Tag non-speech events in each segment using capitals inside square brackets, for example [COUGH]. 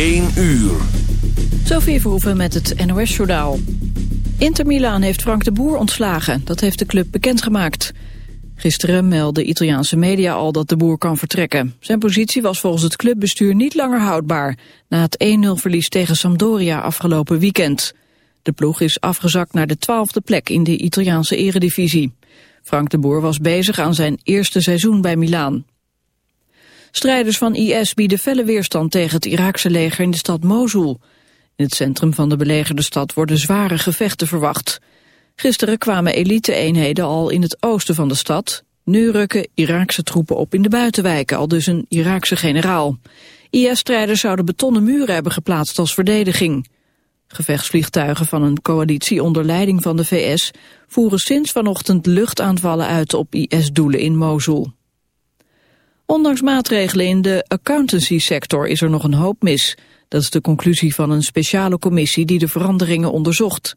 1 uur. Sophie Verhoeven met het NOS-journaal. Inter Milaan heeft Frank de Boer ontslagen. Dat heeft de club bekendgemaakt. Gisteren meldde Italiaanse media al dat de Boer kan vertrekken. Zijn positie was volgens het clubbestuur niet langer houdbaar... na het 1-0-verlies tegen Sampdoria afgelopen weekend. De ploeg is afgezakt naar de twaalfde plek in de Italiaanse eredivisie. Frank de Boer was bezig aan zijn eerste seizoen bij Milaan. Strijders van IS bieden felle weerstand tegen het Iraakse leger in de stad Mosul. In het centrum van de belegerde stad worden zware gevechten verwacht. Gisteren kwamen elite-eenheden al in het oosten van de stad. Nu rukken Iraakse troepen op in de buitenwijken, al dus een Iraakse generaal. IS-strijders zouden betonnen muren hebben geplaatst als verdediging. Gevechtsvliegtuigen van een coalitie onder leiding van de VS voeren sinds vanochtend luchtaanvallen uit op IS-doelen in Mosul. Ondanks maatregelen in de accountancy-sector is er nog een hoop mis. Dat is de conclusie van een speciale commissie die de veranderingen onderzocht.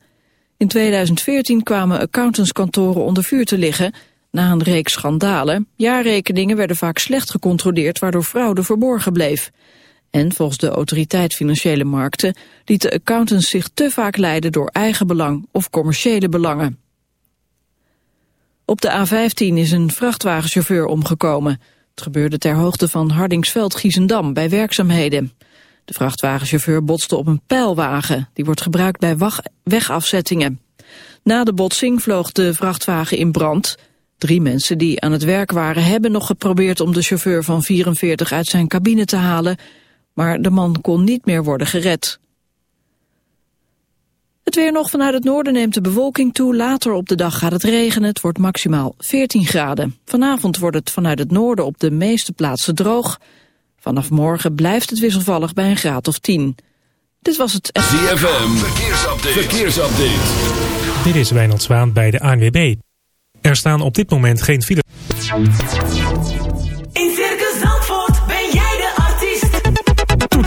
In 2014 kwamen accountantskantoren onder vuur te liggen na een reeks schandalen. Jaarrekeningen werden vaak slecht gecontroleerd waardoor fraude verborgen bleef. En volgens de autoriteit Financiële Markten lieten accountants zich te vaak leiden door eigen belang of commerciële belangen. Op de A15 is een vrachtwagenchauffeur omgekomen. Het gebeurde ter hoogte van Hardingsveld-Giezendam bij werkzaamheden. De vrachtwagenchauffeur botste op een pijlwagen. Die wordt gebruikt bij wegafzettingen. Na de botsing vloog de vrachtwagen in brand. Drie mensen die aan het werk waren hebben nog geprobeerd om de chauffeur van 44 uit zijn cabine te halen. Maar de man kon niet meer worden gered. Het weer nog vanuit het noorden neemt de bewolking toe. Later op de dag gaat het regenen. Het wordt maximaal 14 graden. Vanavond wordt het vanuit het noorden op de meeste plaatsen droog. Vanaf morgen blijft het wisselvallig bij een graad of 10. Dit was het... ZFM, verkeersupdate. verkeersupdate. Dit is Wijnald Zwaan bij de ANWB. Er staan op dit moment geen file.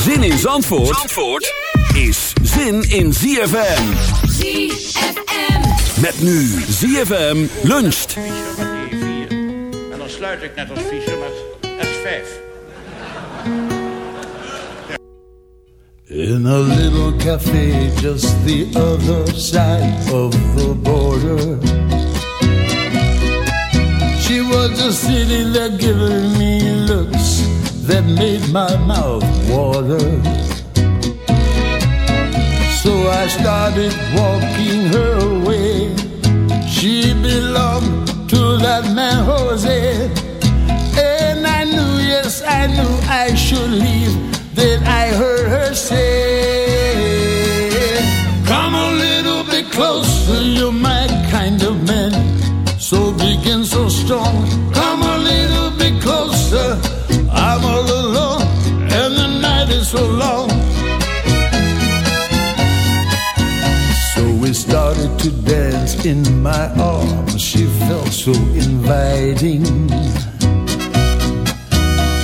Zin in Zandvoort, Zandvoort is zin in ZFM. ZFM. Met nu ZFM luncht. En dan sluit ik net als Fischer met S5. In a little cafe just the other side of the border. She was just sitting there giving me looks that made my mouth water. So I started walking her way. She belonged to that man Jose. And I knew, yes, I knew I should leave. Then I heard her say, Come a little bit closer, you're my kind of man. So big and so strong. been so long. So we started to dance in my arms. She felt so inviting.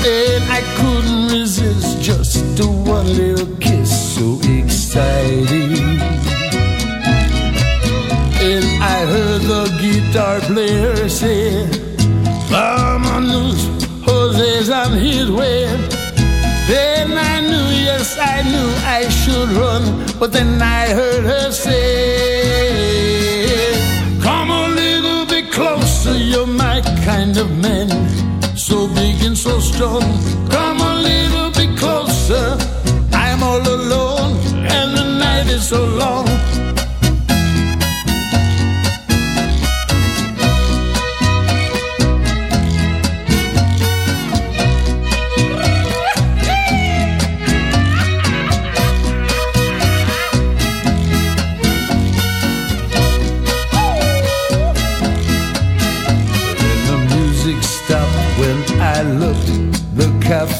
And I couldn't resist just a one little kiss, so exciting. And I heard the guitar player say, Vamanos, Jose's on his way. Then I knew, yes, I knew I should run, but then I heard her say, Come a little bit closer, you're my kind of man, so big and so strong. Come a little bit closer, I'm all alone, and the night is so long.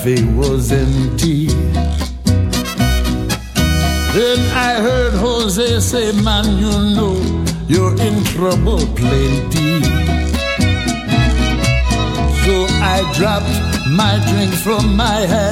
Cafe was empty. Then I heard Jose say, Man, you know you're in trouble plenty. So I dropped my drink from my hand,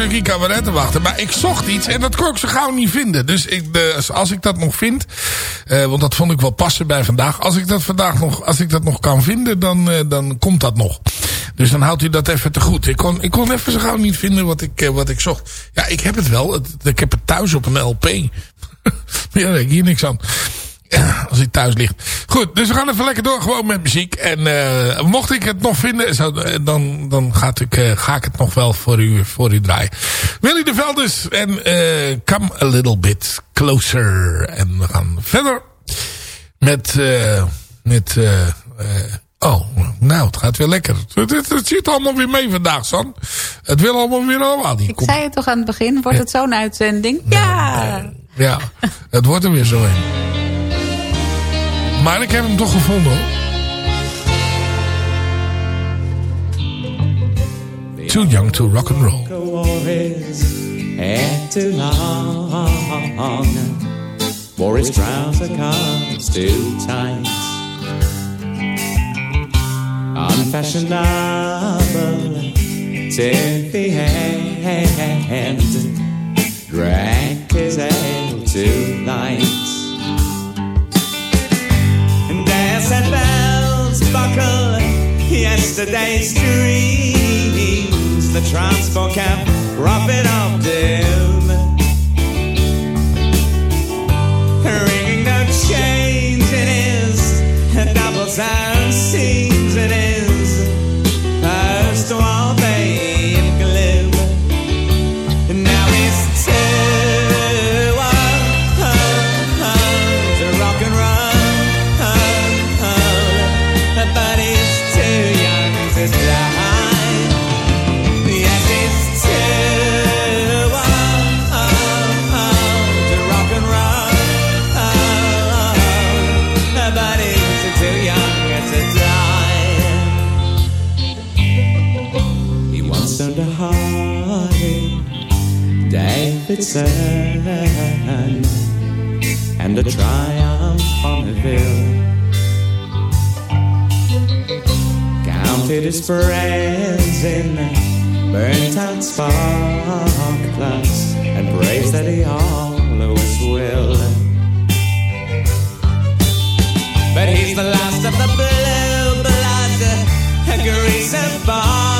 stukje cabaret te wachten. Maar ik zocht iets en dat kon ik zo gauw niet vinden. Dus ik, als ik dat nog vind... eh, want dat vond ik wel passen bij vandaag. Als ik dat vandaag nog, als ik dat nog kan vinden, dan, eh, dan komt dat nog. Dus dan houdt u dat even te goed. Ik kon, ik kon even zo gauw niet vinden wat ik, eh, wat ik zocht. Ja, ik heb het wel. Ik heb het thuis op een LP. [LAUGHS] ja, daar heb ik hier niks aan. Als hij thuis ligt. Goed, dus we gaan even lekker door gewoon met muziek. En eh, mocht ik het nog vinden, eh, dan, dan gaat ik, eh, ga ik het nog wel voor u, voor u draaien. Willy de Velders en Come a Little Bit Closer. En we gaan verder met... met oh, nou, het gaat weer lekker. Het, het, het zit allemaal weer mee vandaag, San. Het wil allemaal weer allemaal. Die Ik zei het toch aan het begin, wordt het zo'n uitzending? Ja! Ja, het wordt er weer zo in. Maar ik heb hem toch gevonden. Too young to rock and roll. head too long, his trouser comes too tight. Unfashionable to the hand, drank his ale too light. bells and bells buckle yesterday's dreams. The transport cap, wrap it up, dear. Davidson and a Triumph on the hill. Counted his friends in burnt out spark and praised that he always will. But he's the last of the blue blood, greaser boys, and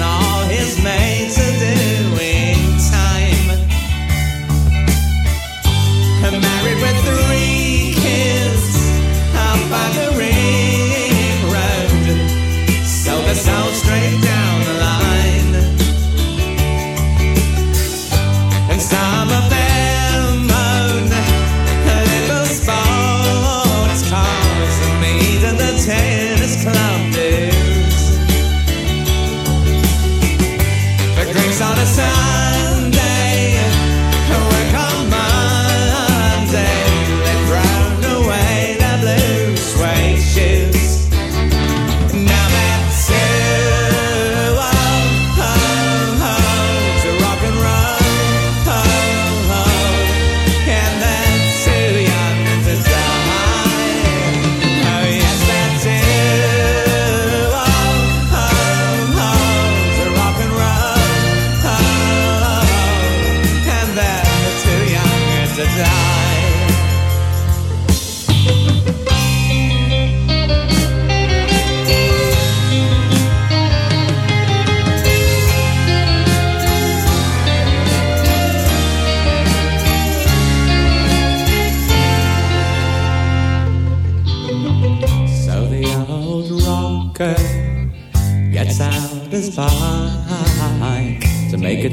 all his mates are doing time. Married with three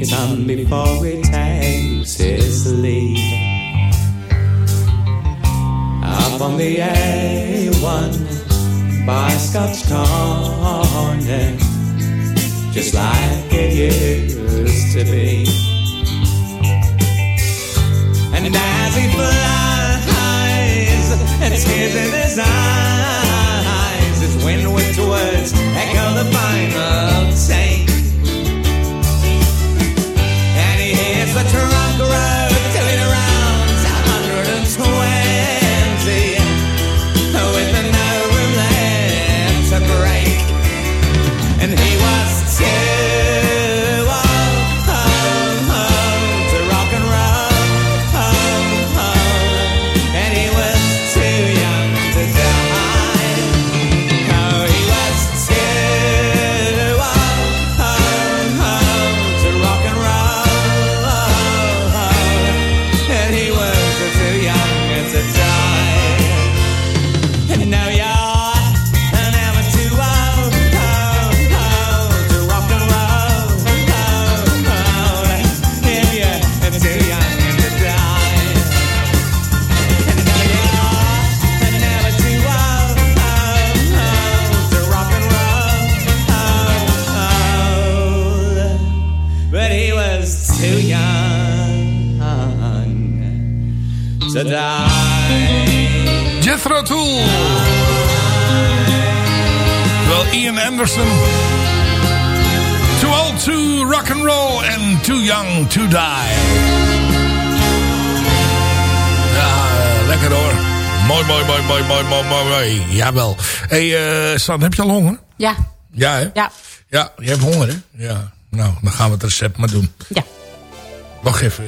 It's on before it takes its leave. Up on the A1 by Scotch Corner, just like it used to be. And as he flies, and tears in his eyes, words echo the final take. Anderson. Too old to rock and roll and too young to die. Ja, lekker hoor. Mooi, mooi, mooi, mooi, mooi, mooi, mooi, mooi. Jawel. Hé, hey, uh, San, heb je al honger? Ja. Ja, hè? Ja. Ja, je hebt honger, hè? Ja. Nou, dan gaan we het recept maar doen. Ja. Wacht even.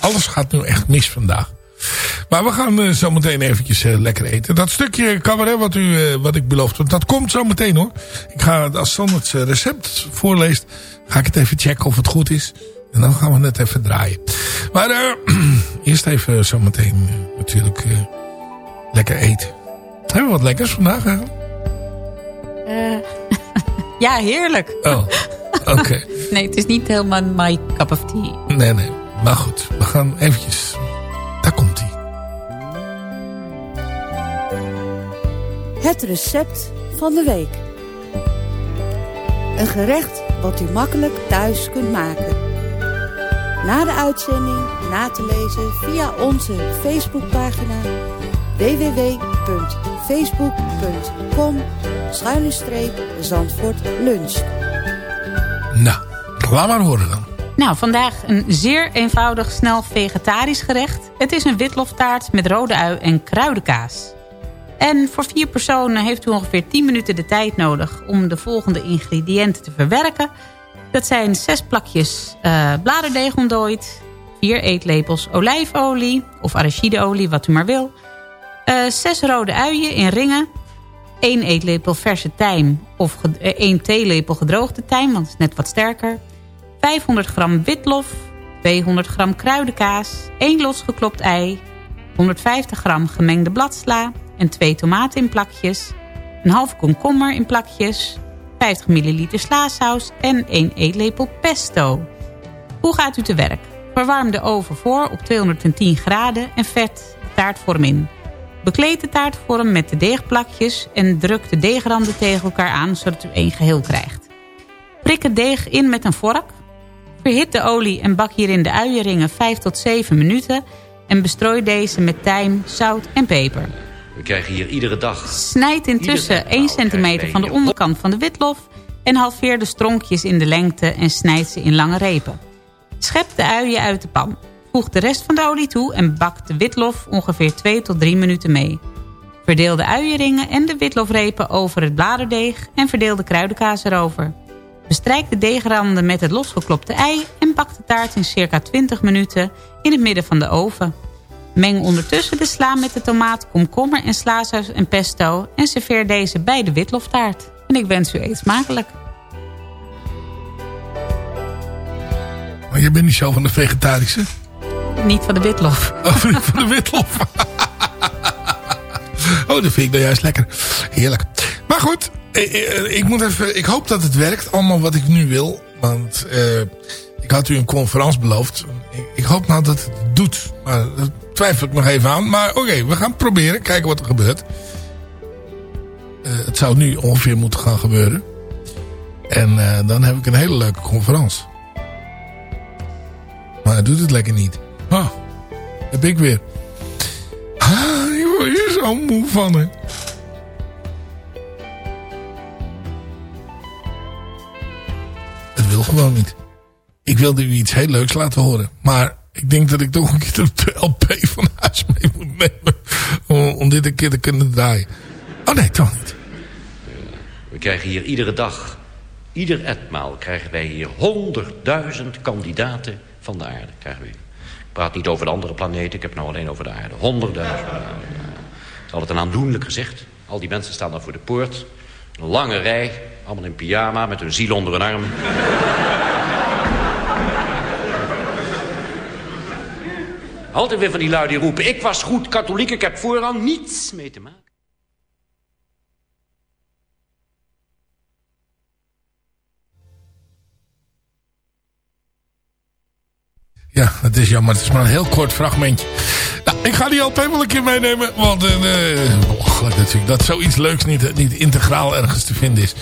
Alles gaat nu echt mis vandaag. Maar we gaan uh, zo meteen eventjes uh, lekker eten. Dat stukje cabaret wat, u, uh, wat ik beloofd, dat komt zo meteen hoor. Ik ga, als San het recept voorleest, ga ik het even checken of het goed is. En dan gaan we het even draaien. Maar [CLEARS THROAT] eerst even zo meteen natuurlijk lekker eten. Hebben we wat lekkers vandaag eigenlijk? [LAUGHS] ja, heerlijk. Oh, oké. Okay. [LAUGHS] nee, het is niet helemaal my cup of tea. Nee, nee. Maar goed, we gaan eventjes... Het recept van de week. Een gerecht wat u makkelijk thuis kunt maken. Na de uitzending na te lezen via onze Facebookpagina www.facebook.com Zandvoort Lunch. Nou, laat maar horen dan. Nou, vandaag een zeer eenvoudig, snel vegetarisch gerecht. Het is een witloftaart met rode ui en kruidenkaas. En voor vier personen heeft u ongeveer 10 minuten de tijd nodig... om de volgende ingrediënten te verwerken. Dat zijn zes plakjes uh, bladerdeeg ontdooid... vier eetlepels olijfolie of arachideolie, wat u maar wil... Uh, zes rode uien in ringen... 1 eetlepel verse tijm of 1 theelepel gedroogde tijm, want het is net wat sterker... 500 gram witlof, 200 gram kruidenkaas, 1 losgeklopt ei, 150 gram gemengde bladsla en 2 tomaten in plakjes, een half komkommer in plakjes, 50 milliliter slaasaus en 1 eetlepel pesto. Hoe gaat u te werk? Verwarm de oven voor op 210 graden en vet de taartvorm in. Bekleed de taartvorm met de deegplakjes en druk de deegranden tegen elkaar aan zodat u één geheel krijgt. Prik het deeg in met een vork. Verhit de olie en bak hierin de uienringen 5 tot 7 minuten en bestrooi deze met tijm, zout en peper. We krijgen hier iedere dag... Snijd intussen 1 centimeter van de onderkant van de witlof... en halveer de stronkjes in de lengte en snijd ze in lange repen. Schep de uien uit de pan. Voeg de rest van de olie toe en bak de witlof ongeveer 2 tot 3 minuten mee. Verdeel de uienringen en de witlofrepen over het bladerdeeg en verdeel de kruidenkaas erover. Bestrijk de deegranden met het losgeklopte ei en bak de taart in circa 20 minuten in het midden van de oven. Meng ondertussen de sla met de tomaat, komkommer en slaasaus en pesto en serveer deze bij de witloftaart. En ik wens u eet smakelijk. Maar je bent niet zo van de vegetarische? Niet van de witlof. Oh, van de witlof. [LAUGHS] oh, dat vind ik nou juist lekker. Heerlijk. Maar goed, ik, ik, moet even, ik hoop dat het werkt. Allemaal wat ik nu wil. Want eh, ik had u een conferentie beloofd. Ik, ik hoop nou dat het doet. Maar twijfel ik nog even aan. Maar oké, we gaan proberen. Kijken wat er gebeurt. Eh, het zou nu ongeveer moeten gaan gebeuren. En eh, dan heb ik een hele leuke conferentie. Maar hij doet het lekker niet. Ah, heb ik weer. Ah, ik word hier zo moe van, hè. Het wil gewoon niet. Ik wilde u iets heel leuks laten horen. Maar ik denk dat ik toch een keer de LP van huis mee moet nemen. Om, dit een keer te kunnen draaien. Oh nee, toch niet. We krijgen hier iedere dag, ieder etmaal... krijgen wij hier honderdduizend kandidaten van de aarde. Krijgen we. Ik praat niet over de andere planeten, ik heb het nou alleen over de aarde. Honderdduizend. Het is altijd een aandoenlijk gezicht. Al die mensen staan daar voor de poort. Een lange rij, allemaal in pyjama, met hun ziel onder hun arm. Altijd weer van die lui die roepen... ik was goed katholiek, ik heb voorrang niets mee te maken. Ja, het is jammer. Het is maar een heel kort fragmentje. Nou, ik ga die LP wel een keer meenemen. Want uh, belachelijk natuurlijk dat zoiets leuks niet, niet integraal ergens te vinden is.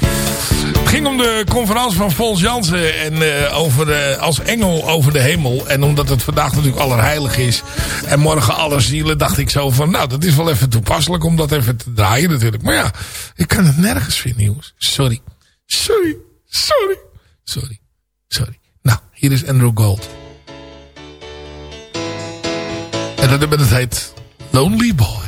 Het ging om de conferentie van Fons Jansen. En over, uh, als engel over de hemel. En omdat het vandaag natuurlijk allerheilig is. En morgen alle zielen. Dacht ik zo van. Nou, dat is wel even toepasselijk om dat even te draaien natuurlijk. Maar ja, ik kan het nergens vinden jongens. Sorry. Sorry. Sorry. Sorry. Sorry. Nou, hier is Andrew Gold. En dat hebben het heet Lonely Boy.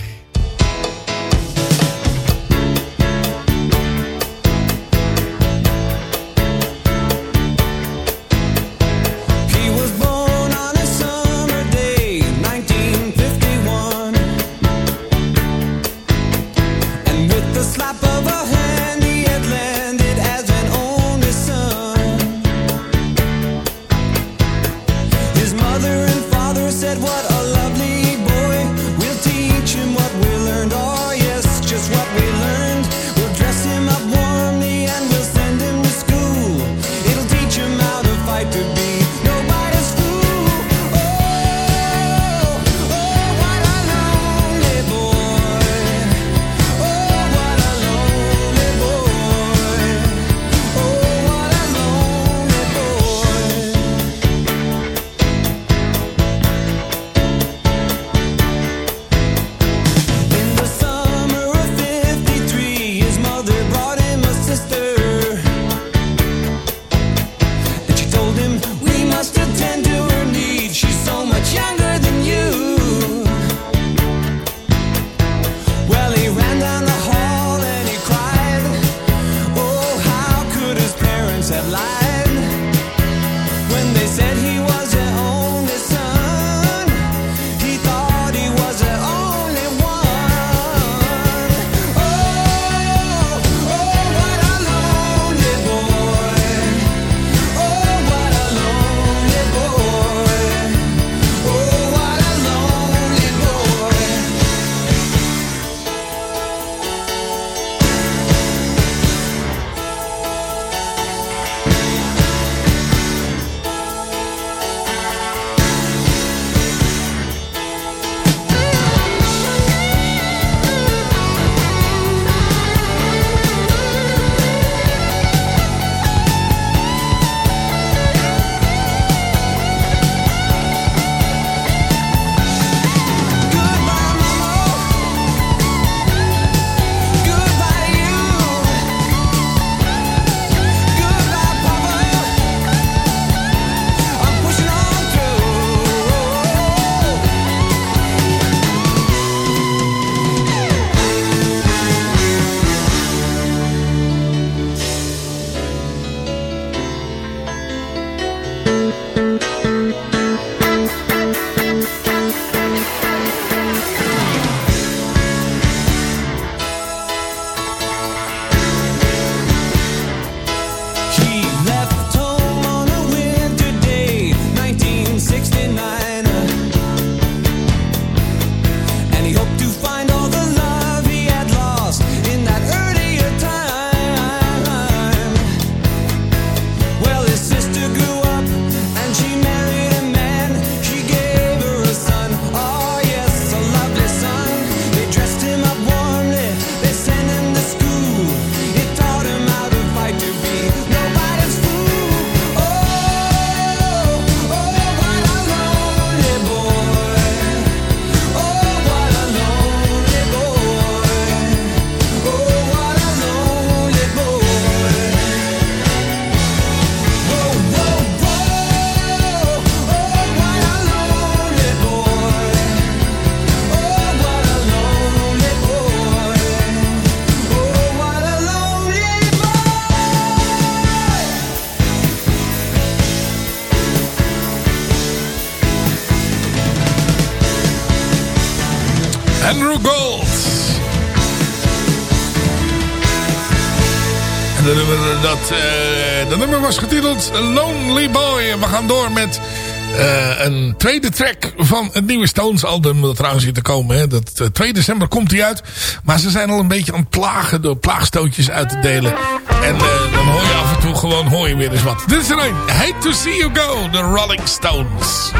Lonely Boy. En we gaan door met eh, een tweede track van het nieuwe Stones album. Dat trouwens hier te komen. Hè. Dat, eh, 2 december komt hij uit. Maar ze zijn al een beetje aan het plagen door plaagstootjes uit te delen. En eh, dan hoor je af en toe gewoon hoor je weer eens wat. Dit is er een. Hate to see you go. The Rolling Stones.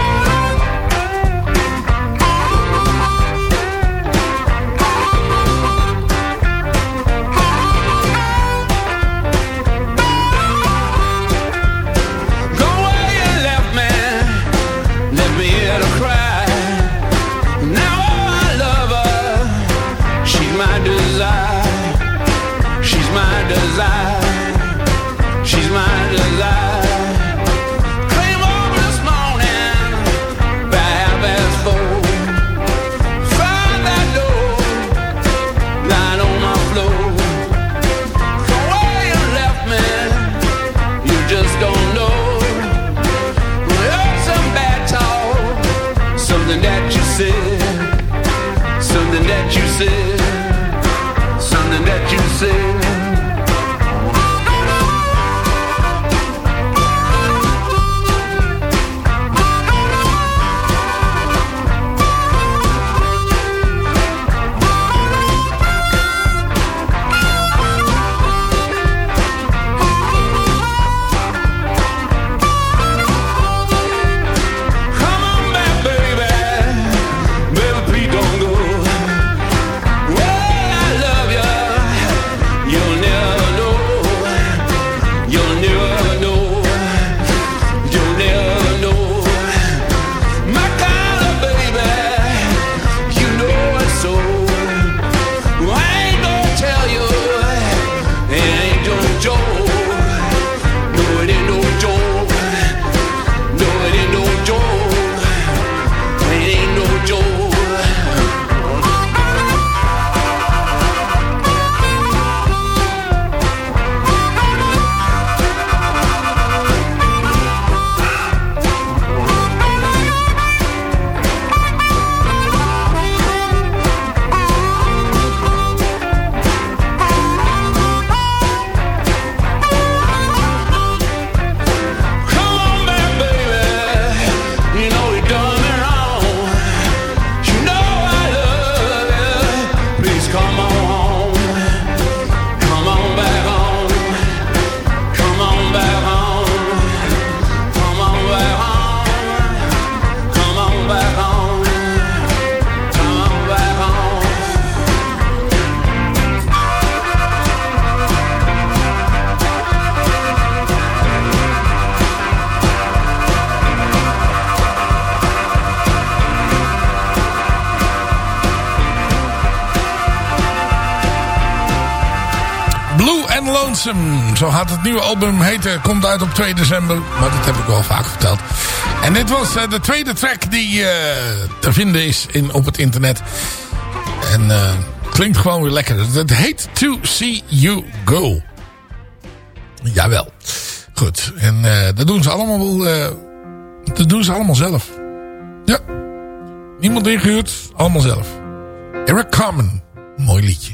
Zo gaat het nieuwe album heten. Komt uit op 2 december. Maar dat heb ik wel vaak verteld. En dit was eh, de tweede track die eh, te vinden is in, op het internet. En eh, klinkt gewoon weer lekker. Het heet To See You Go. Jawel. Goed. En dat doen ze allemaal wel... dat doen ze allemaal zelf. Ja. Niemand ingehuurd. Allemaal zelf. Eric Carmen. Mooi liedje.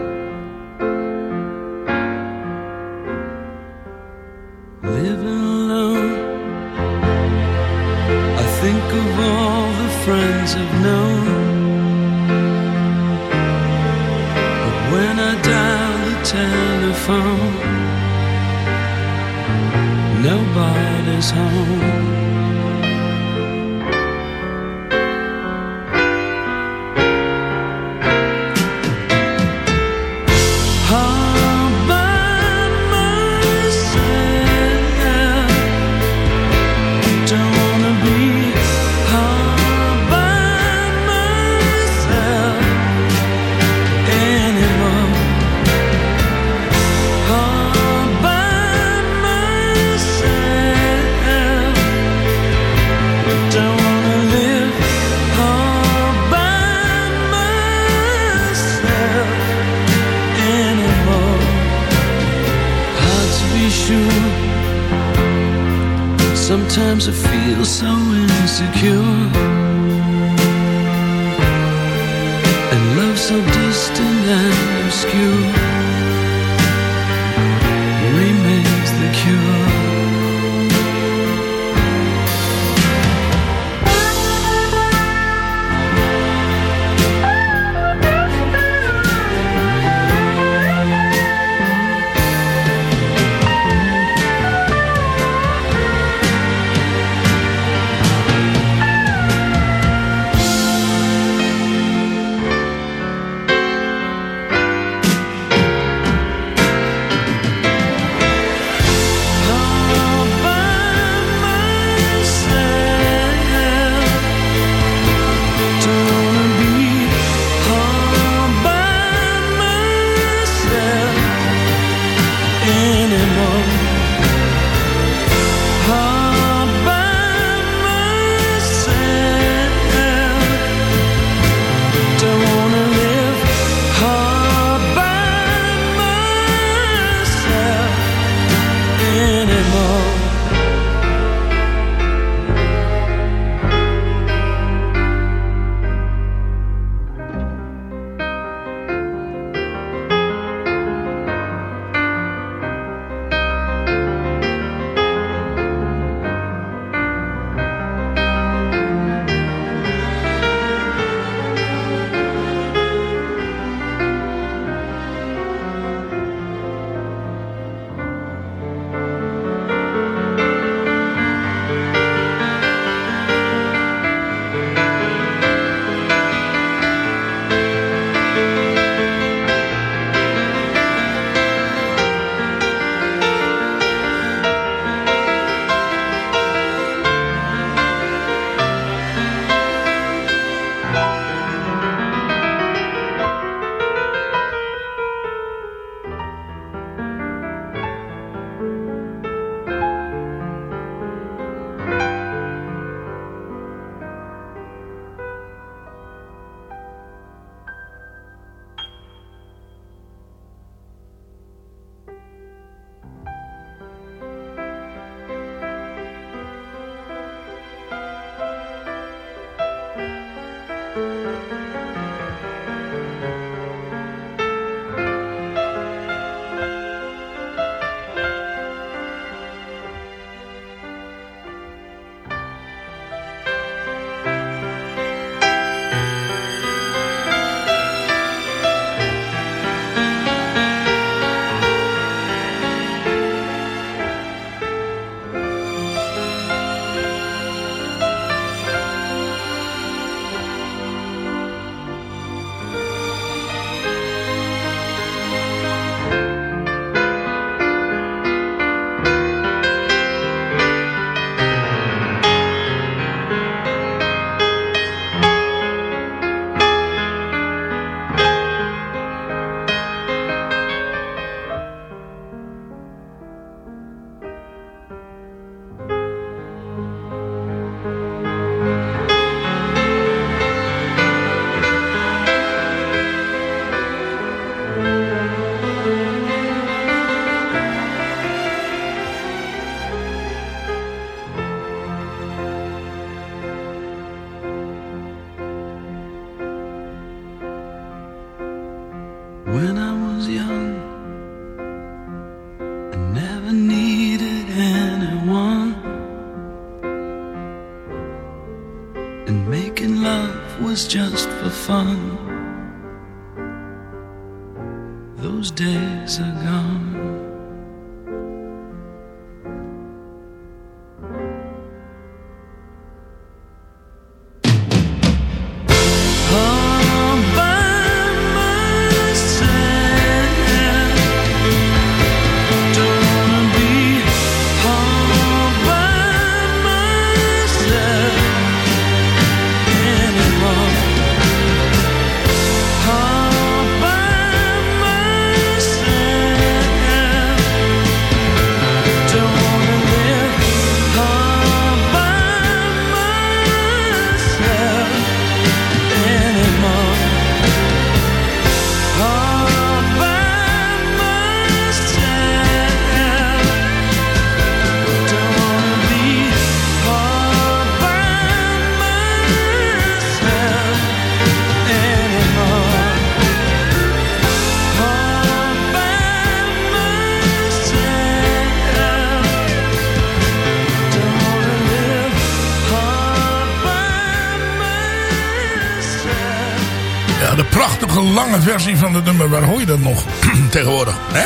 Versie van het nummer. Waar hoor je dat nog [CLEARS THROAT] tegenwoordig? Hè?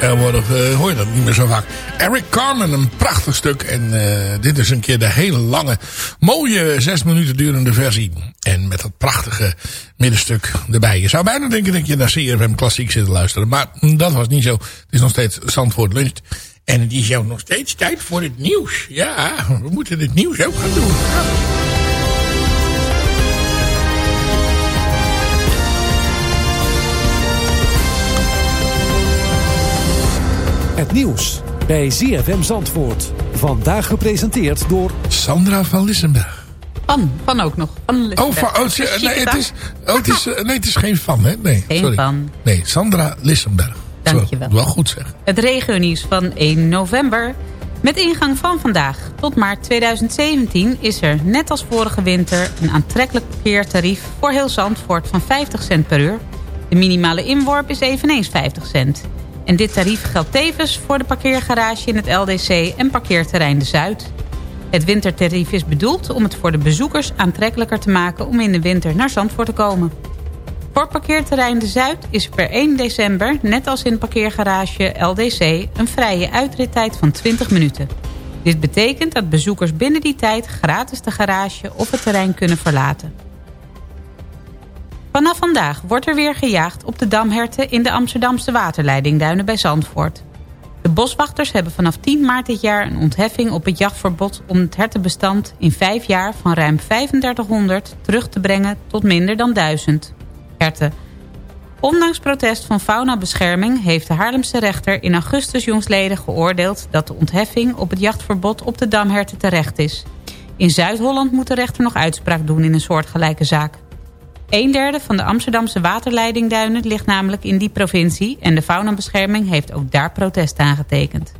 Tegenwoordig eh, hoor je dat niet meer zo vaak. Eric Carmen, een prachtig stuk. En eh, dit is een keer de hele lange, mooie, zes minuten durende versie. En met dat prachtige middenstuk erbij. Je zou bijna denken dat je naar CRM Klassiek zit te luisteren. Maar dat was niet zo. Het is nog steeds Zandvoort Lunch. En het is ook nog steeds tijd voor het nieuws. Ja, we moeten het nieuws ook gaan doen. Het nieuws bij ZFM Zandvoort. Vandaag gepresenteerd door... Sandra van Lissenberg. Van, van ook nog. Van Oh, van, oh, het nee, het is, oh, het is, eh, nee, het is geen van, hè? Nee, Geen sorry. van. Nee, Sandra Lissenberg. Dankjewel. Zo, wel goed zeg. Het regionieuws van 1 november. Met ingang van vandaag tot maart 2017 is er, net als vorige winter... een aantrekkelijk parkeertarief voor heel Zandvoort van 50 cent per uur. De minimale inworp is eveneens 50 cent. En dit tarief geldt tevens voor de parkeergarage in het LDC en parkeerterrein De Zuid. Het wintertarief is bedoeld om het voor de bezoekers aantrekkelijker te maken... om in de winter naar Zandvoort te komen. Voor parkeerterrein De Zuid is per 1 december, net als in parkeergarage LDC... een vrije uitrittijd van 20 minuten. Dit betekent dat bezoekers binnen die tijd gratis de garage of het terrein kunnen verlaten. Vanaf vandaag wordt er weer gejaagd op de damherten in de Amsterdamse waterleidingduinen bij Zandvoort. De boswachters hebben vanaf 10 maart dit jaar een ontheffing op het jachtverbod om het hertenbestand in vijf jaar van ruim 3500 terug te brengen tot minder dan 1000 herten. Ondanks protest van faunabescherming heeft de Haarlemse rechter in augustus jongsleden geoordeeld dat de ontheffing op het jachtverbod op de damherten terecht is. In Zuid-Holland moet de rechter nog uitspraak doen in een soortgelijke zaak. Een derde van de Amsterdamse waterleidingduinen ligt namelijk in die provincie... en de faunabescherming heeft ook daar protest aangetekend.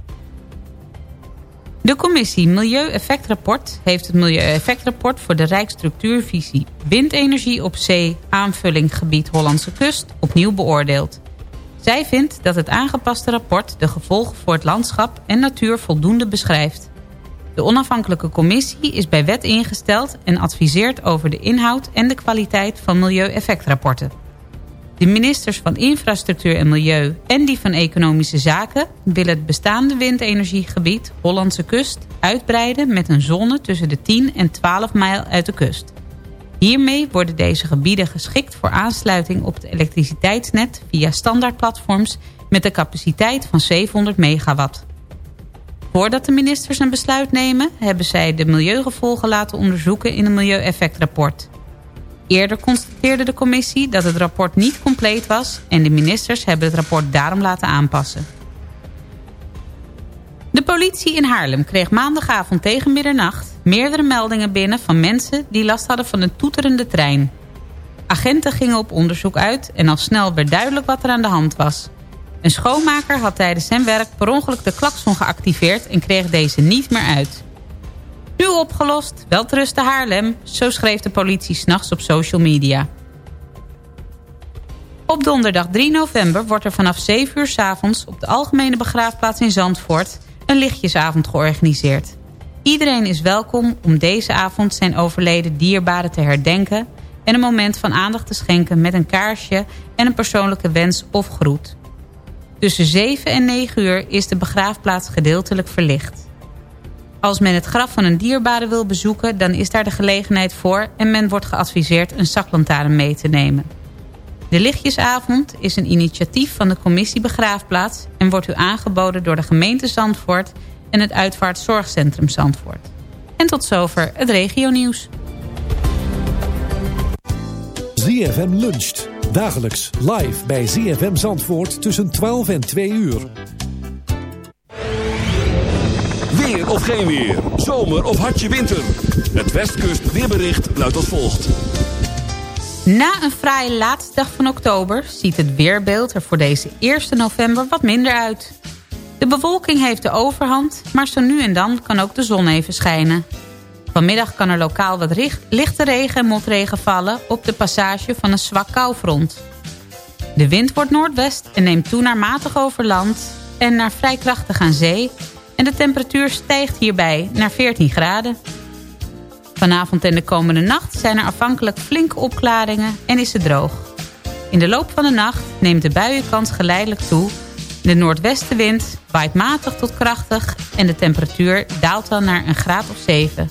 De commissie Milieueffectrapport heeft het Milieueffectrapport... voor de Rijksstructuurvisie Windenergie op Zee aanvulling gebied Hollandse Kust opnieuw beoordeeld. Zij vindt dat het aangepaste rapport de gevolgen voor het landschap en natuur voldoende beschrijft. De onafhankelijke commissie is bij wet ingesteld en adviseert over de inhoud en de kwaliteit van milieueffectrapporten. De ministers van Infrastructuur en Milieu en die van Economische Zaken willen het bestaande windenergiegebied Hollandse Kust uitbreiden met een zone tussen de 10 en 12 mijl uit de kust. Hiermee worden deze gebieden geschikt voor aansluiting op het elektriciteitsnet via standaardplatforms met een capaciteit van 700 megawatt. Voordat de ministers een besluit nemen... hebben zij de milieugevolgen laten onderzoeken in een milieueffectrapport. Eerder constateerde de commissie dat het rapport niet compleet was... en de ministers hebben het rapport daarom laten aanpassen. De politie in Haarlem kreeg maandagavond tegen middernacht... meerdere meldingen binnen van mensen die last hadden van een toeterende trein. Agenten gingen op onderzoek uit en al snel werd duidelijk wat er aan de hand was... Een schoonmaker had tijdens zijn werk per ongeluk de klakson geactiveerd en kreeg deze niet meer uit. Nu opgelost, welterusten Haarlem, zo schreef de politie s'nachts op social media. Op donderdag 3 november wordt er vanaf 7 uur 's avonds op de Algemene Begraafplaats in Zandvoort een lichtjesavond georganiseerd. Iedereen is welkom om deze avond zijn overleden dierbaren te herdenken en een moment van aandacht te schenken met een kaarsje en een persoonlijke wens of groet. Tussen 7 en 9 uur is de begraafplaats gedeeltelijk verlicht. Als men het graf van een dierbare wil bezoeken... dan is daar de gelegenheid voor... en men wordt geadviseerd een zaklantaarn mee te nemen. De lichtjesavond is een initiatief van de commissie Begraafplaats... en wordt u aangeboden door de gemeente Zandvoort... en het Uitvaartzorgcentrum Zandvoort. En tot zover het regionieuws. ZFM luncht. Dagelijks live bij ZFM Zandvoort tussen 12 en 2 uur. Weer of geen weer. Zomer of hartje winter. Het Westkust weerbericht luidt als volgt. Na een fraaie laatste dag van oktober ziet het weerbeeld er voor deze 1 november wat minder uit. De bewolking heeft de overhand, maar zo nu en dan kan ook de zon even schijnen. Vanmiddag kan er lokaal wat lichte regen en motregen vallen op de passage van een zwak koufront. De wind wordt noordwest en neemt toe naar matig over land en naar vrij krachtig aan zee. En de temperatuur stijgt hierbij naar 14 graden. Vanavond en de komende nacht zijn er afhankelijk flinke opklaringen en is het droog. In de loop van de nacht neemt de buienkans geleidelijk toe. De noordwestenwind waait matig tot krachtig en de temperatuur daalt dan naar een graad of 7.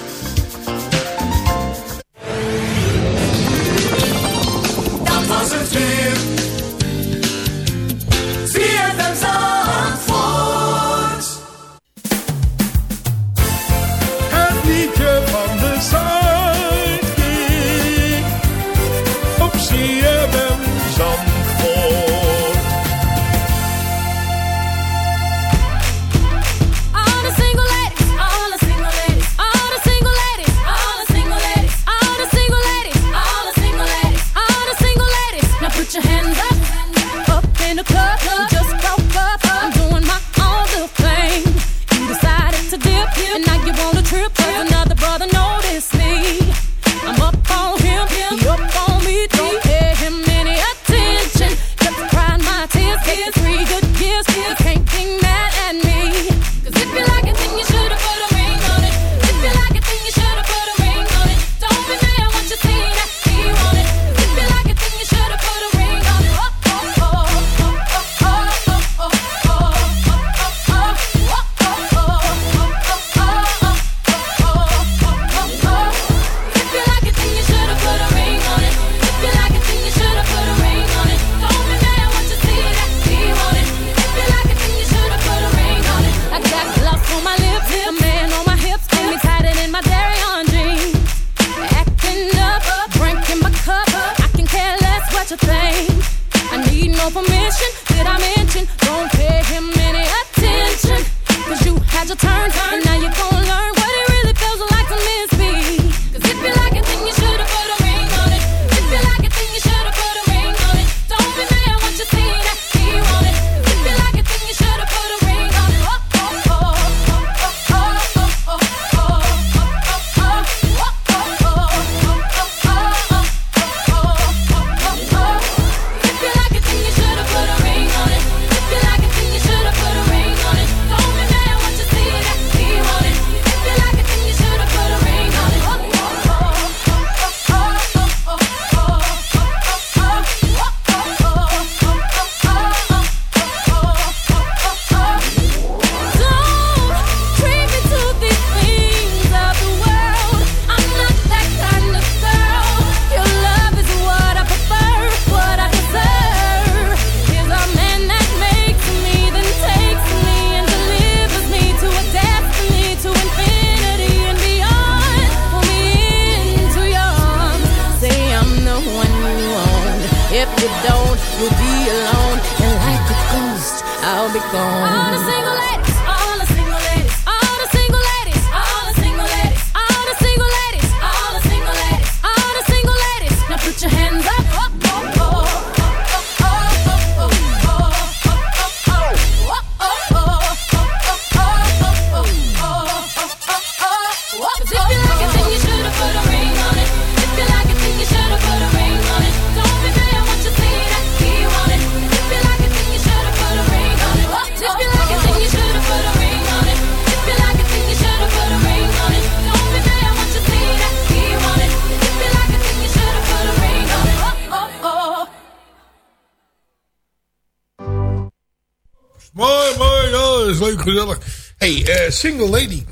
leuk, gezellig. hey, eh, single lady.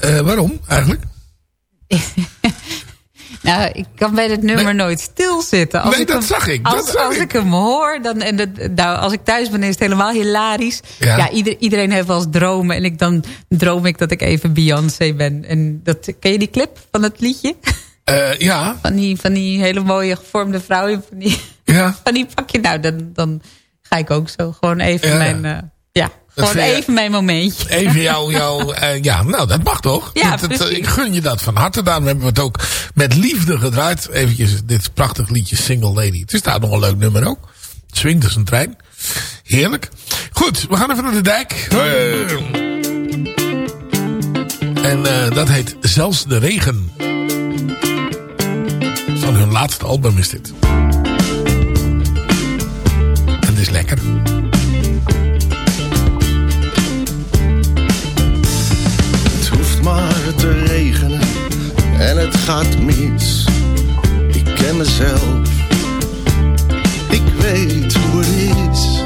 Eh, waarom eigenlijk? [LAUGHS] nou, ik kan bij dit nummer nooit stilzitten. Als nee, ik dat zag ik. Als, als ik. hem hoor, dan, en dat, nou, als ik thuis ben is het helemaal hilarisch. Ja, ieder, iedereen heeft wel eens dromen. En ik, dan droom ik dat ik even Beyoncé ben. En dat, ken je die clip van het liedje? Eh, ja. Van die, van die hele mooie gevormde vrouw. Van die, ja. [LAUGHS] van die pakje. Nou, dan, dan ga ik ook zo gewoon even mijn... Ja. Gewoon even mijn momentje. Even jou, jou eh, ja, nou dat mag toch? Ja, dat eh, ik gun je dat van harte. Daarom hebben we het ook met liefde gedraaid. Eventjes dit prachtig liedje Single Lady. Het is daar nog een leuk nummer ook. Swingt als een trein. Heerlijk. Goed, we gaan even naar de dijk. En eh, dat heet Zelfs de Regen. Van hun laatste album is dit. En het is lekker. Maar te regenen en het gaat mis. Ik ken mezelf, ik weet hoe het is.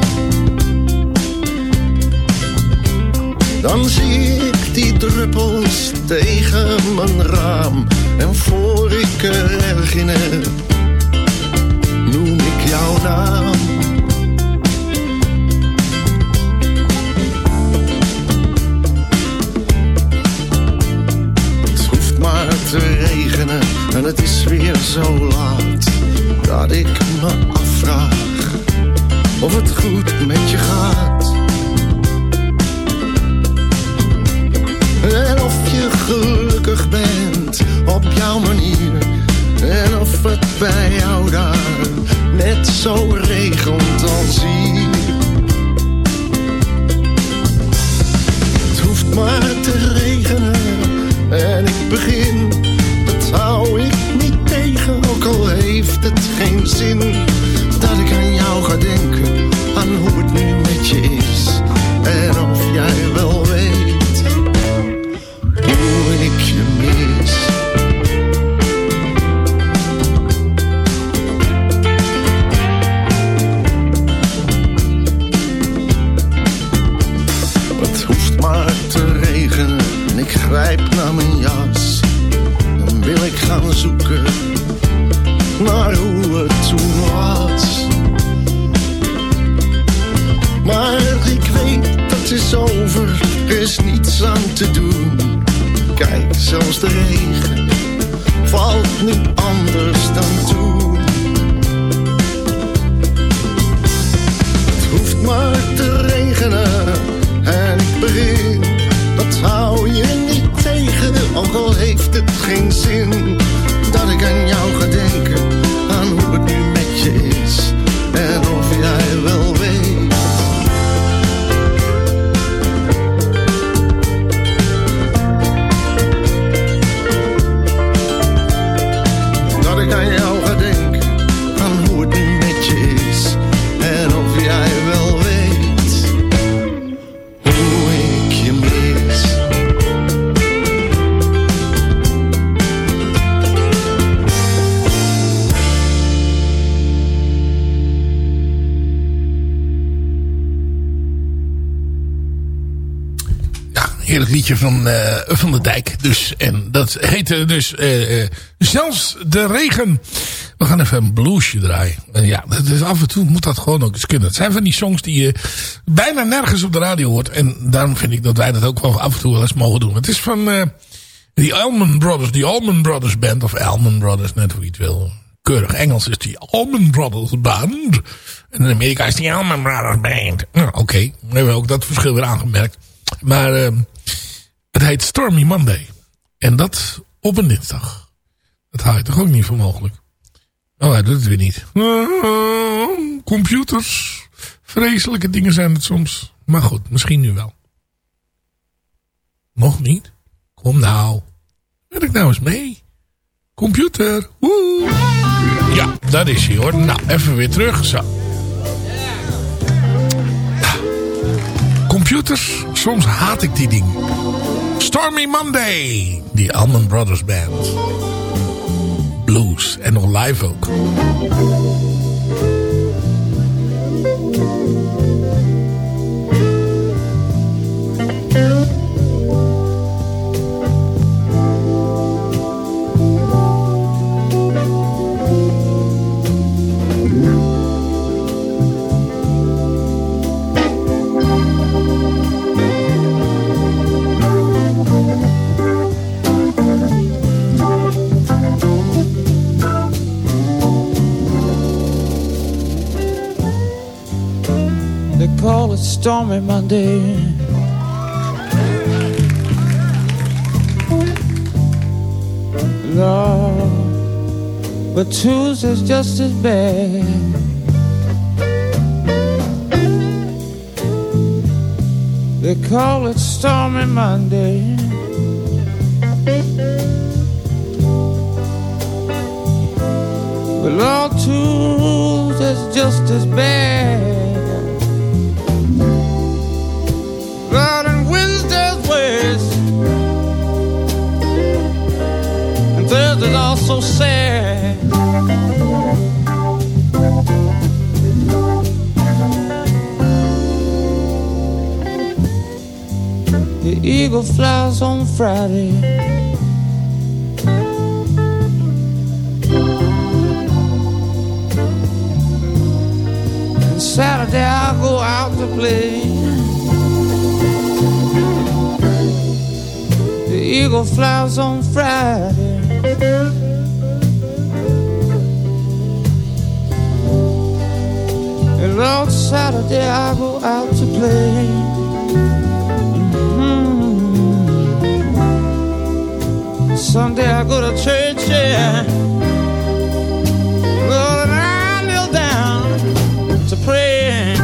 Dan zie ik die druppels tegen mijn raam. En voor ik er erg heb, noem ik jouw naam. Van, eh, van de dijk. Dus, en dat heette dus eh, eh, Zelfs de regen. We gaan even een bluesje draaien. En ja, dat is af en toe moet dat gewoon ook eens kunnen. Het zijn van die songs die je bijna nergens op de radio hoort. En daarom vind ik dat wij dat ook wel af en toe wel eens mogen doen. Het is van die Allman Brothers, die Allman Brothers Band. Of Allman Brothers, net hoe je het wil. Keurig Engels is die Allman Brothers Band. En in Amerika is die Allman Brothers Band. Nou, oké. Hebben we ook dat verschil weer aangemerkt. Maar eh, het heet Stormy Monday. En dat op een dinsdag. Dat hou je toch ook niet voor mogelijk? Oh, hij doet het weer niet. [LAUGHS] Computers. Vreselijke dingen zijn het soms. Maar goed, misschien nu wel. Nog niet? Kom nou. Werk nou eens mee. Computer. Woe. Ja, dat is hij hoor. Nou, even weer terug. Zo. Computers, soms haat ik die dingen. Stormy Monday. Die Allman Brothers Band. Blues. En nog live ook. Stormy Monday. Lord, but Tuesday's just as bad. They call it Stormy Monday. But Lord, Tuesday's just as bad. So sad. The eagle flies on Friday. And Saturday I go out to play. The eagle flies on Friday. And Lord, Saturday I go out to play. Mhm. Sunday I go to church, yeah. Lord, and I kneel down to pray.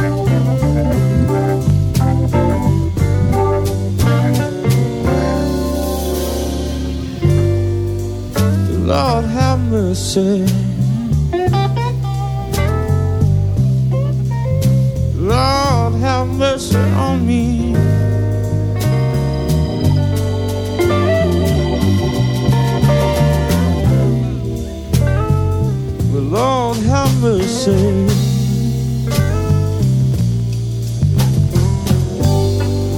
Lord, have mercy. Have on me. Lord, have mercy.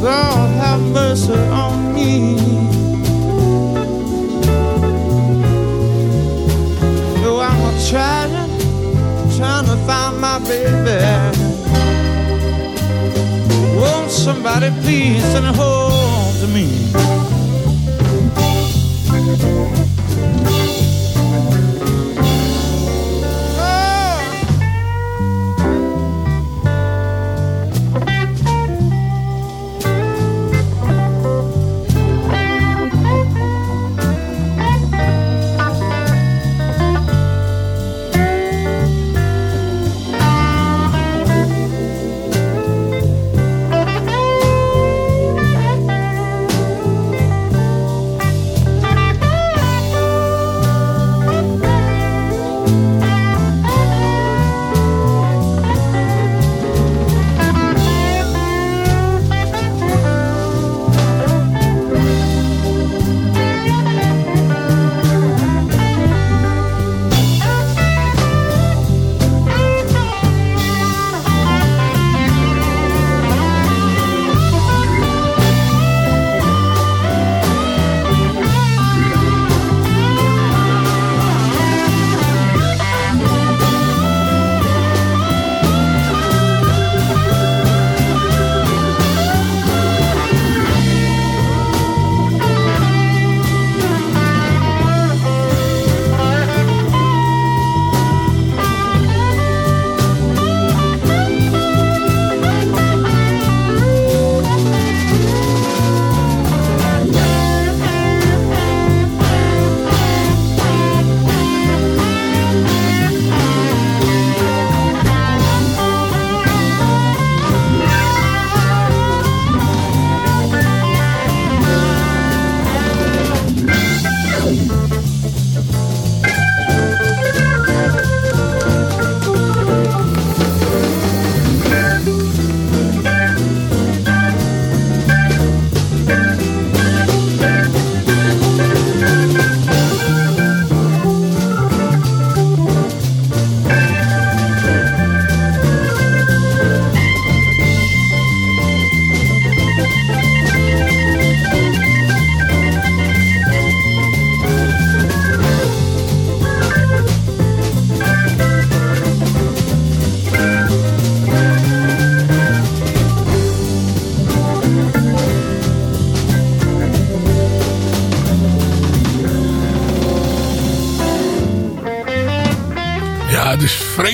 Lord, have mercy on me. I'm a trying to find my baby somebody please and hold to me.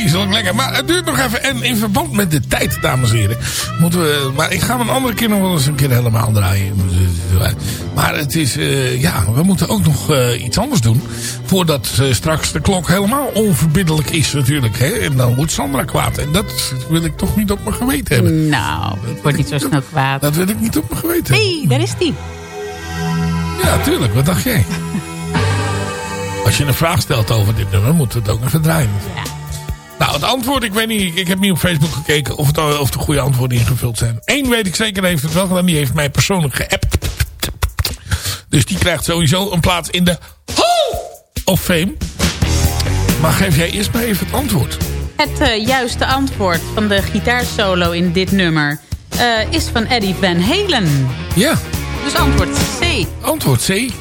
Vreselijk lekker. Maar het duurt nog even. En in verband met de tijd, dames en heren. Moeten we, maar ik ga hem een andere keer nog wel eens een keer helemaal draaien. Maar het is, eh, ja, we moeten ook nog eh, iets anders doen. Voordat eh, straks de klok helemaal onverbiddelijk is natuurlijk. Hè? En dan wordt Sandra kwaad. En dat wil ik toch niet op mijn geweten hebben. Nou, ik word niet zo snel kwaad. Dat wil ik niet op mijn geweten hebben. Hé, hey, daar is die. Ja, tuurlijk. Wat dacht jij? [LAUGHS] Als je een vraag stelt over dit nummer, moet het ook even draaien. Nou, het antwoord, ik weet niet, ik heb niet op Facebook gekeken of, het, of de goede antwoorden ingevuld zijn. Eén weet ik zeker, heeft het wel gedaan, die heeft mij persoonlijk geappt. Dus die krijgt sowieso een plaats in de Hall of Fame. Maar geef jij eerst maar even het antwoord. Het eh, juiste antwoord van de gitaarsolo in dit nummer eh, is van Eddie Van Halen. Ja. Dus antwoord C. Antwoord C.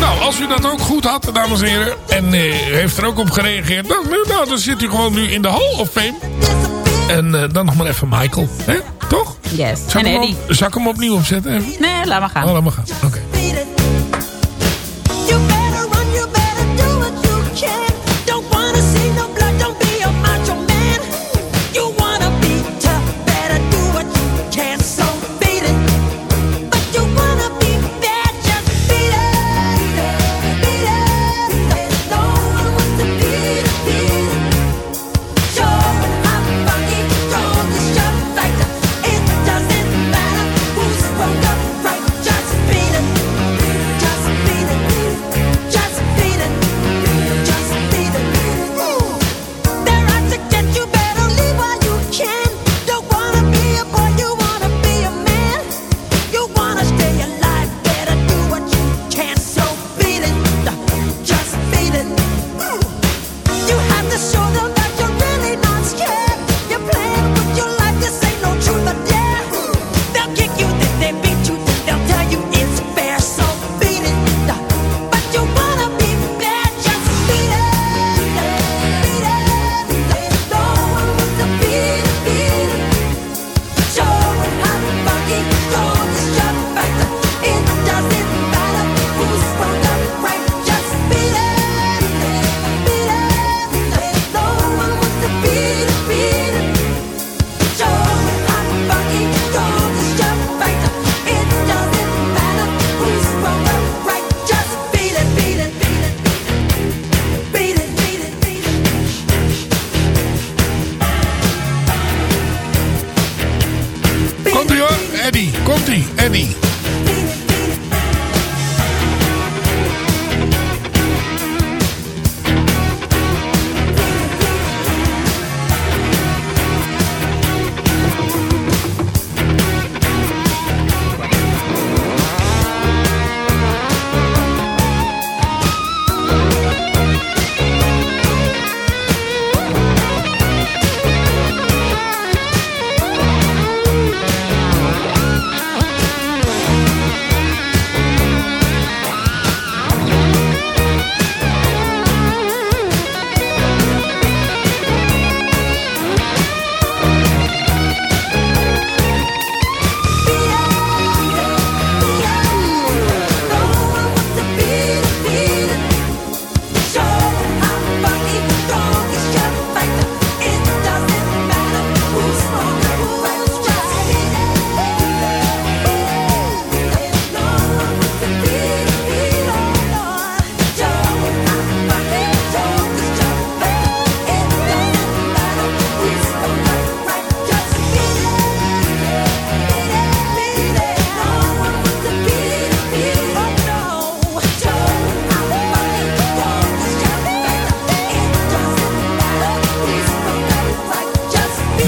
Nou, als u dat ook goed had, dames en heren, en eh, heeft er ook op gereageerd, dan, nou, dan zit u gewoon nu in de Hall of Fame. En eh, dan nog maar even Michael, hè? toch? Yes. Zal en ik, hem Eddie. op, zal ik hem opnieuw opzetten? Even? Nee, laat maar gaan. Oh, laat maar gaan. Oké.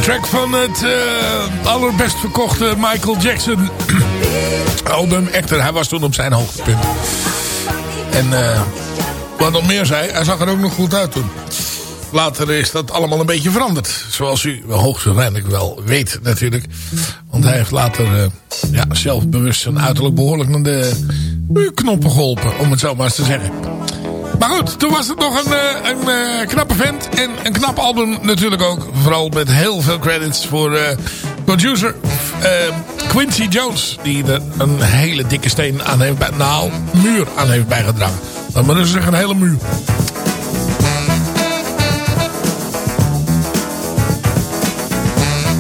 Track van het eh, allerbest verkochte Michael Jackson [CLEARS THROAT] album. Echter, hij was toen op zijn hoogtepunt. En eh, wat nog meer zei, hij zag er ook nog goed uit toen. Later is dat allemaal een beetje veranderd. Zoals u hoogstwaarschijnlijk wel weet natuurlijk. Want hij heeft later eh, ja, zelfbewust zijn uiterlijk behoorlijk naar de knoppen geholpen. Om het zo maar eens te zeggen. Goed, toen was het nog een, eh, een eh, knappe vent. En een knap album natuurlijk ook. Vooral met heel veel credits voor eh, producer Quincy Jones. Die er een hele dikke steen aan heeft bij, nou, muur aan heeft bijgedragen. Laat maar dus zeggen, een hele muur.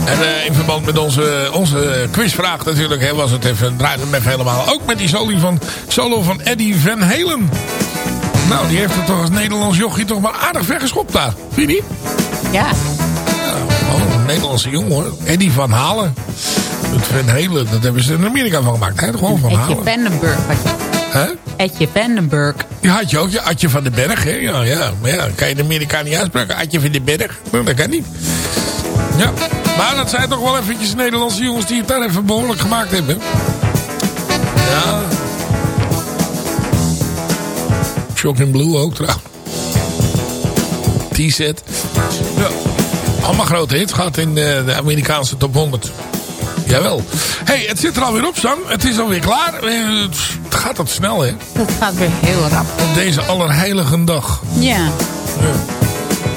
En in verband met onze, onze quizvraag natuurlijk hè, was het even, draaide hem even helemaal. Ook met die solo van, solo van Eddie Van Halen. Nou, die heeft het toch als Nederlands jochie toch maar aardig weggeschopt daar. Vind je niet? Ja. Oh, een Nederlandse jongen hoor. Eddie Van Halen. Het Van Halen, dat hebben ze in Amerika van gemaakt. Hè? Gewoon Van Etje Halen. Vandenberg. had je. Hè? Etje Vandenberg. Ja, had je ook. Ja, Adje van den Berg. Hè? Ja, ja. Maar ja, kan je de Amerikaan niet uitspreken. Adje van den Berg. Nou, dat kan niet. Ja. Maar dat zijn toch wel eventjes Nederlandse jongens die het daar even behoorlijk gemaakt hebben. Ja. Shocking Blue ook trouwens. T-set. Ja. Allemaal grote hits gehad in eh, de Amerikaanse top 100. Jawel. hey, het zit er alweer op, Sam. Het is alweer klaar. Eh, Het gaat dat snel, hè? Dat gaat weer heel rap. Op deze allerheilige dag. Ja.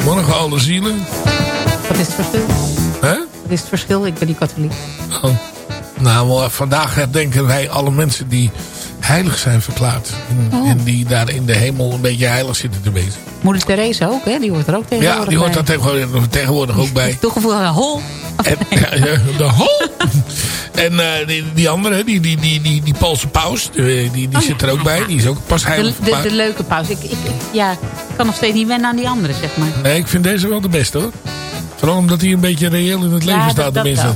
Morgen alle zielen. Wat is het verschil? Hè? Wat is het verschil? Ik ben niet katholiek. Oh. Nou, vandaag herdenken wij alle mensen die heilig zijn verklaard. En, Oh. en die daar in de hemel een beetje heilig zitten te wezen. Moeder Therese ook, hè? Die hoort er ook tegenwoordig Ja, die hoort bij. daar tegenwoordig, tegenwoordig ook bij. [LAUGHS] Toch gevoel van hol. En, [LAUGHS] ja, de hol! En eh, die, die andere, die, die, die, die, die Poolse paus, die, die, die zit er ook bij. Die is ook pas heilig Oh, De, de, de leuke pauze. Ik, ik, ja, ik kan nog steeds niet wennen aan die andere, zeg maar. Nee, ik vind deze wel de beste hoor. Vooral omdat hij een beetje reëel in het leven Ja, staat dat tenminste.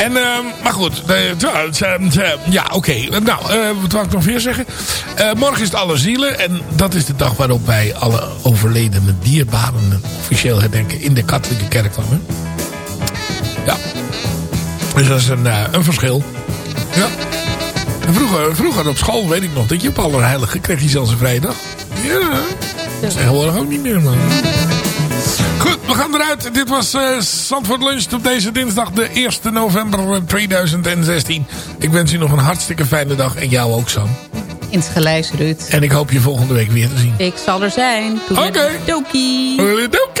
En, ehm, maar goed. ja, oké. Nou, eh, wat wou ik nog weer zeggen? Eh, morgen is het alle zielen. En dat is de dag waarop wij alle overledene dierbaren officieel herdenken. In de katholieke kerk dan. Hè? Ja. Dus dat is een, eh, een verschil. Ja. En vroeger, vroeger op school weet ik nog dat je op Allerheilige kreeg je zelfs een vrijdag. Ja. Dat is tegenwoordig ook niet meer man. We gaan eruit. Dit was eh Zandvoort Lunch op deze dinsdag de 1 november 2016. Ik wens u nog een hartstikke fijne dag. En jou ook, Sam. Insgelijks, Ruud. En ik hoop je volgende week weer te zien. Ik zal er zijn. Oké. Dokie. Dokie. Tot